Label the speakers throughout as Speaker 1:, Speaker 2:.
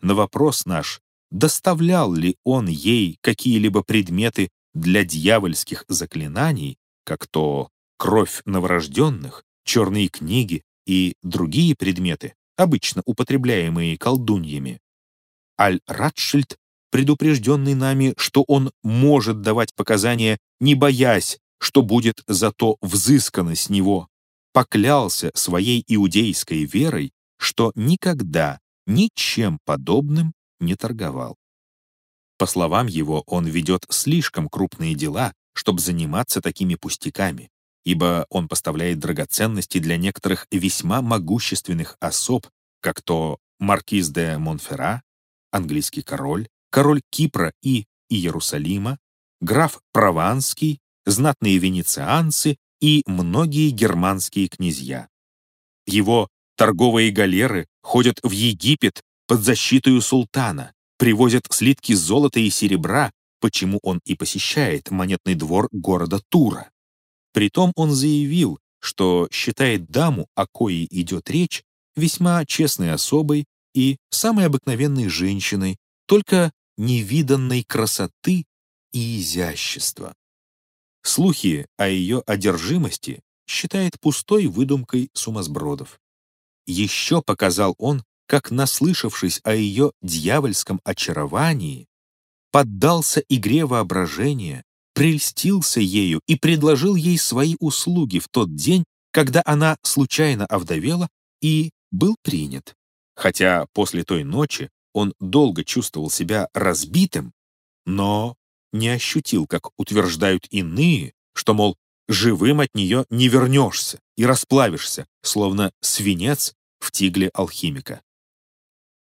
Speaker 1: на вопрос наш, доставлял ли он ей какие-либо предметы для дьявольских заклинаний, как то кровь новорожденных, черные книги и другие предметы, обычно употребляемые колдуньями. Аль-Радшильд, предупрежденный нами, что он может давать показания, не боясь, что будет зато взыскано с него, поклялся своей иудейской верой, что никогда ничем подобным не торговал. По словам его, он ведет слишком крупные дела, чтобы заниматься такими пустяками, ибо он поставляет драгоценности для некоторых весьма могущественных особ, как то маркиз де Монферра, английский король, король Кипра и Иерусалима, граф Прованский, знатные венецианцы и многие германские князья. Его торговые галеры ходят в Египет под защитой султана, привозят слитки золота и серебра, почему он и посещает монетный двор города Тура. Притом он заявил, что считает даму, о коей идет речь, весьма честной особой и самой обыкновенной женщиной, только невиданной красоты и изящества. Слухи о ее одержимости считает пустой выдумкой сумасбродов. Еще показал он, как, наслышавшись о ее дьявольском очаровании, поддался игре воображения, прельстился ею и предложил ей свои услуги в тот день, когда она случайно овдовела и был принят. Хотя после той ночи он долго чувствовал себя разбитым, но не ощутил, как утверждают иные, что, мол, живым от нее не вернешься и расплавишься, словно свинец в тигле алхимика.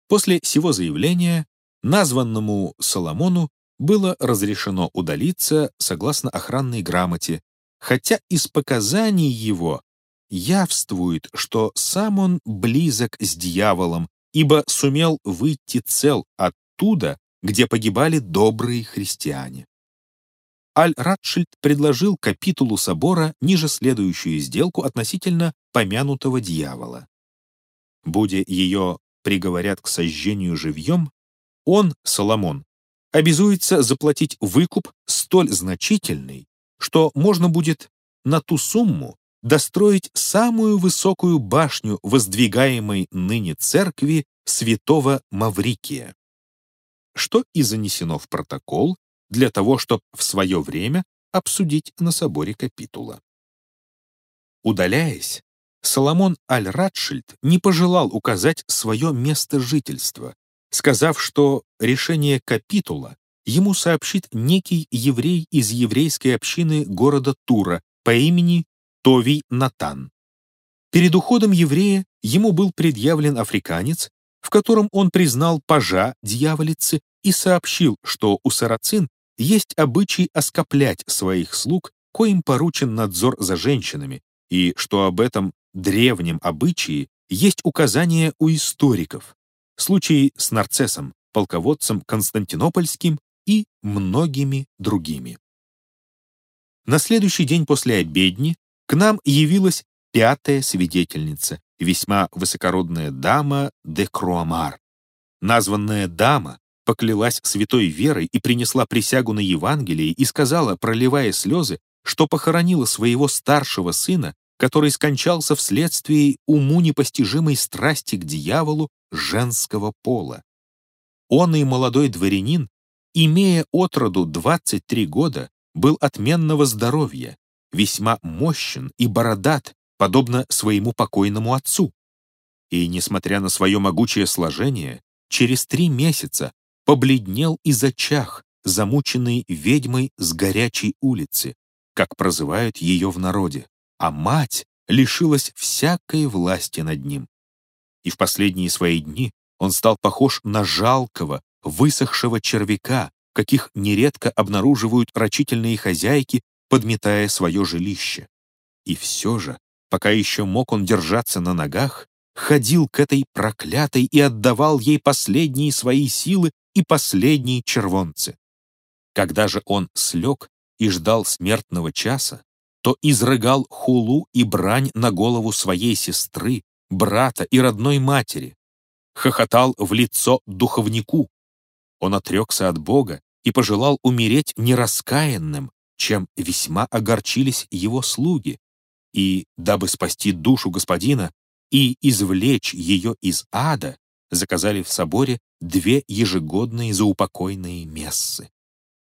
Speaker 1: После сего заявления названному Соломону было разрешено удалиться согласно охранной грамоте, хотя из показаний его явствует, что сам он близок с дьяволом, ибо сумел выйти цел оттуда, где погибали добрые христиане. Аль-Радшильд предложил капитулу собора ниже следующую сделку относительно помянутого дьявола. Будя ее приговорят к сожжению живьем, он, Соломон, обязуется заплатить выкуп столь значительный, что можно будет на ту сумму достроить самую высокую башню воздвигаемой ныне церкви святого Маврикия, что и занесено в протокол для того, чтобы в свое время обсудить на соборе капитула. Удаляясь, Соломон Аль-Радшильд не пожелал указать свое место жительства, сказав, что решение капитула ему сообщит некий еврей из еврейской общины города Тура по имени Товий Натан. Перед уходом еврея ему был предъявлен африканец, в котором он признал пажа дьяволицы и сообщил, что у сарацин есть обычай оскоплять своих слуг, коим поручен надзор за женщинами, и что об этом древнем обычае есть указания у историков. Случаи с Нарцессом, полководцем Константинопольским и многими другими. На следующий день после обедни к нам явилась пятая свидетельница, весьма высокородная дама де Круамар. Названная дама поклялась святой верой и принесла присягу на Евангелие и сказала, проливая слезы, что похоронила своего старшего сына, который скончался вследствие уму непостижимой страсти к дьяволу женского пола. Он и молодой дворянин, имея отроду 23 года, был отменного здоровья, весьма мощен и бородат, подобно своему покойному отцу. И, несмотря на свое могучее сложение, через три месяца побледнел и зачах, замученный ведьмой с горячей улицы, как прозывают ее в народе, а мать лишилась всякой власти над ним. И в последние свои дни он стал похож на жалкого, высохшего червяка, каких нередко обнаруживают рачительные хозяйки, подметая свое жилище. И все же, пока еще мог он держаться на ногах, ходил к этой проклятой и отдавал ей последние свои силы и последние червонцы. Когда же он слег и ждал смертного часа, то изрыгал хулу и брань на голову своей сестры, брата и родной матери. хохотал в лицо духовнику. Он отрекся от Бога и пожелал умереть нераскаянным, чем весьма огорчились его слуги. И, дабы спасти душу господина и извлечь ее из ада, заказали в соборе две ежегодные заупокойные мессы.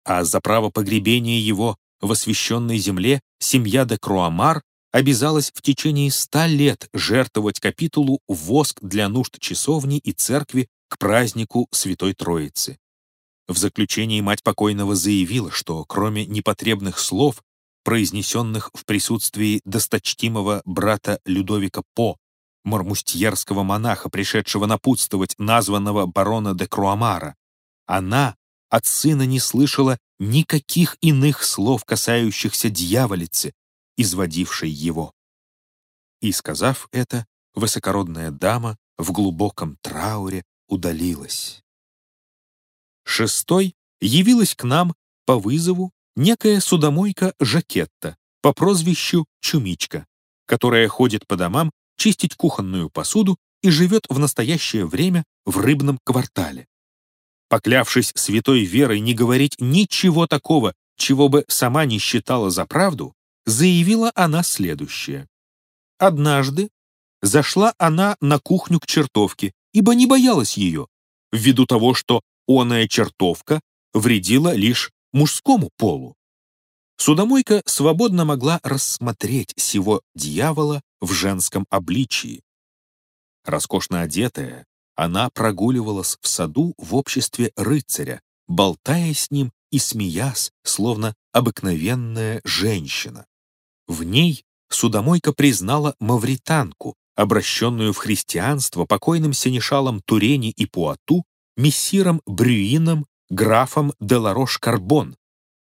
Speaker 1: А за право погребения его в освященной земле семья де Круамар обязалась в течение ста лет жертвовать капитулу воск для нужд часовни и церкви к празднику Святой Троицы. В заключении мать покойного заявила, что кроме непотребных слов, произнесенных в присутствии досточтимого брата Людовика По, мармустьерского монаха, пришедшего напутствовать названного барона де Круамара, она от сына не слышала никаких иных слов, касающихся дьяволицы, изводившей его. И, сказав это, высокородная дама в глубоком трауре удалилась. Шестой явилась к нам по вызову некая судомойка Жакетта по прозвищу Чумичка, которая ходит по домам чистить кухонную посуду и живет в настоящее время в рыбном квартале. Поклявшись святой верой не говорить ничего такого, чего бы сама не считала за правду, заявила она следующее. Однажды зашла она на кухню к чертовке, ибо не боялась ее, ввиду того, что оная чертовка вредила лишь мужскому полу. Судомойка свободно могла рассмотреть сего дьявола в женском обличии. Роскошно одетая, она прогуливалась в саду в обществе рыцаря, болтая с ним и смеясь, словно обыкновенная женщина. В ней судомойка признала мавританку, обращенную в христианство покойным сенешалом Турени и Пуату, мессиром Брюином, графом Деларош-Карбон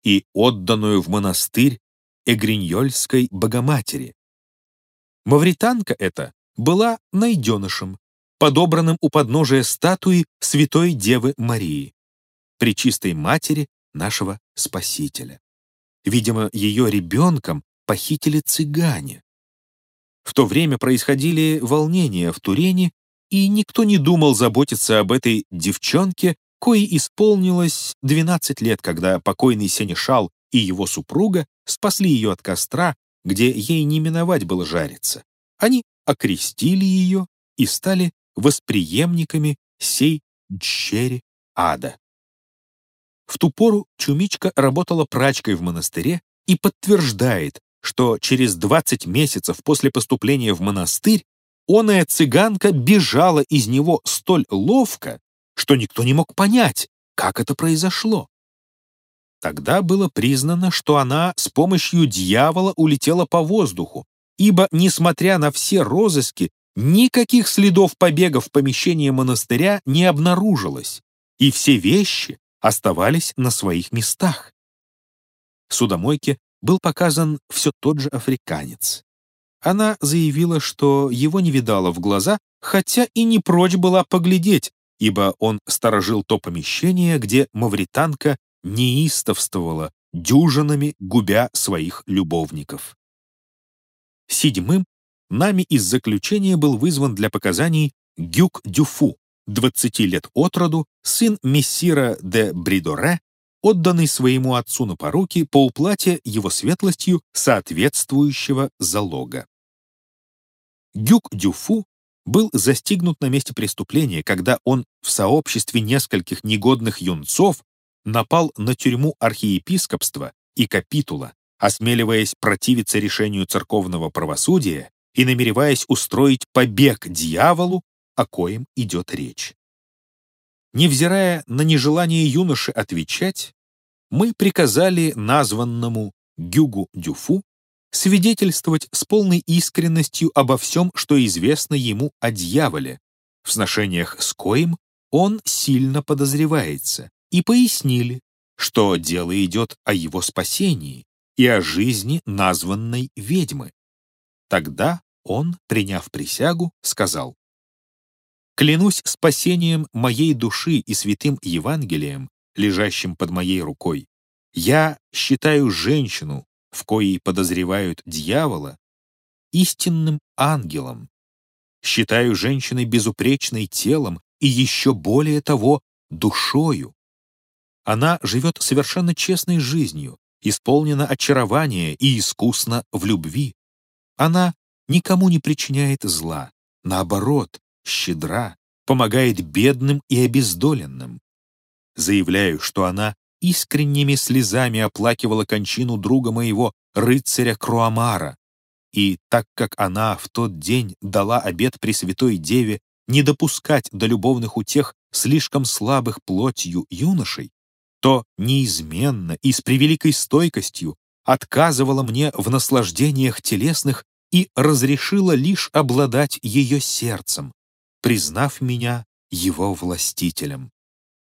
Speaker 1: и отданную в монастырь Эгриньольской Богоматери. Мавританка эта была найденышем, подобранным у подножия статуи Святой Девы Марии, Пречистой Матери нашего Спасителя. Видимо, ее ребенком похитили цыгане. В то время происходили волнения в Турене, и никто не думал заботиться об этой девчонке, коей исполнилось 12 лет, когда покойный Сенешал и его супруга спасли ее от костра, где ей не миновать было жариться. Они окрестили ее и стали восприемниками сей дщери ада. В ту пору Чумичка работала прачкой в монастыре и подтверждает, что через 20 месяцев после поступления в монастырь оная цыганка бежала из него столь ловко, что никто не мог понять, как это произошло. Тогда было признано, что она с помощью дьявола улетела по воздуху, ибо, несмотря на все розыски, никаких следов побега в помещение монастыря не обнаружилось, и все вещи оставались на своих местах. Судомойке был показан все тот же африканец. Она заявила, что его не видала в глаза, хотя и не прочь была поглядеть, ибо он сторожил то помещение, где мавританка неистовствовала, дюжинами губя своих любовников. Седьмым нами из заключения был вызван для показаний Гюк Дюфу, 20 лет от роду, сын мессира де Бридоре, отданный своему отцу на поруки по уплате его светлостью соответствующего залога. Гюк Дюфу был застигнут на месте преступления, когда он в сообществе нескольких негодных юнцов напал на тюрьму архиепископства и капитула, осмеливаясь противиться решению церковного правосудия и намереваясь устроить побег дьяволу, о коем идет речь. Невзирая на нежелание юноши отвечать, мы приказали названному Гюгу Дюфу свидетельствовать с полной искренностью обо всем, что известно ему о дьяволе, в сношениях с коим он сильно подозревается, и пояснили, что дело идет о его спасении и о жизни названной ведьмы. Тогда он, приняв присягу, сказал, «Клянусь спасением моей души и святым Евангелием, лежащим под моей рукой, я считаю женщину, в коей подозревают дьявола, истинным ангелом. Считаю женщиной безупречной телом и еще более того, душою. Она живет совершенно честной жизнью, исполнена очарования и искусна в любви. Она никому не причиняет зла, наоборот, щедра, помогает бедным и обездоленным. Заявляю, что она искренними слезами оплакивала кончину друга моего, рыцаря Круамара, и так как она в тот день дала обет Пресвятой Деве не допускать до любовных утех слишком слабых плотью юношей, то неизменно и с превеликой стойкостью отказывала мне в наслаждениях телесных и разрешила лишь обладать ее сердцем, признав меня его властителем.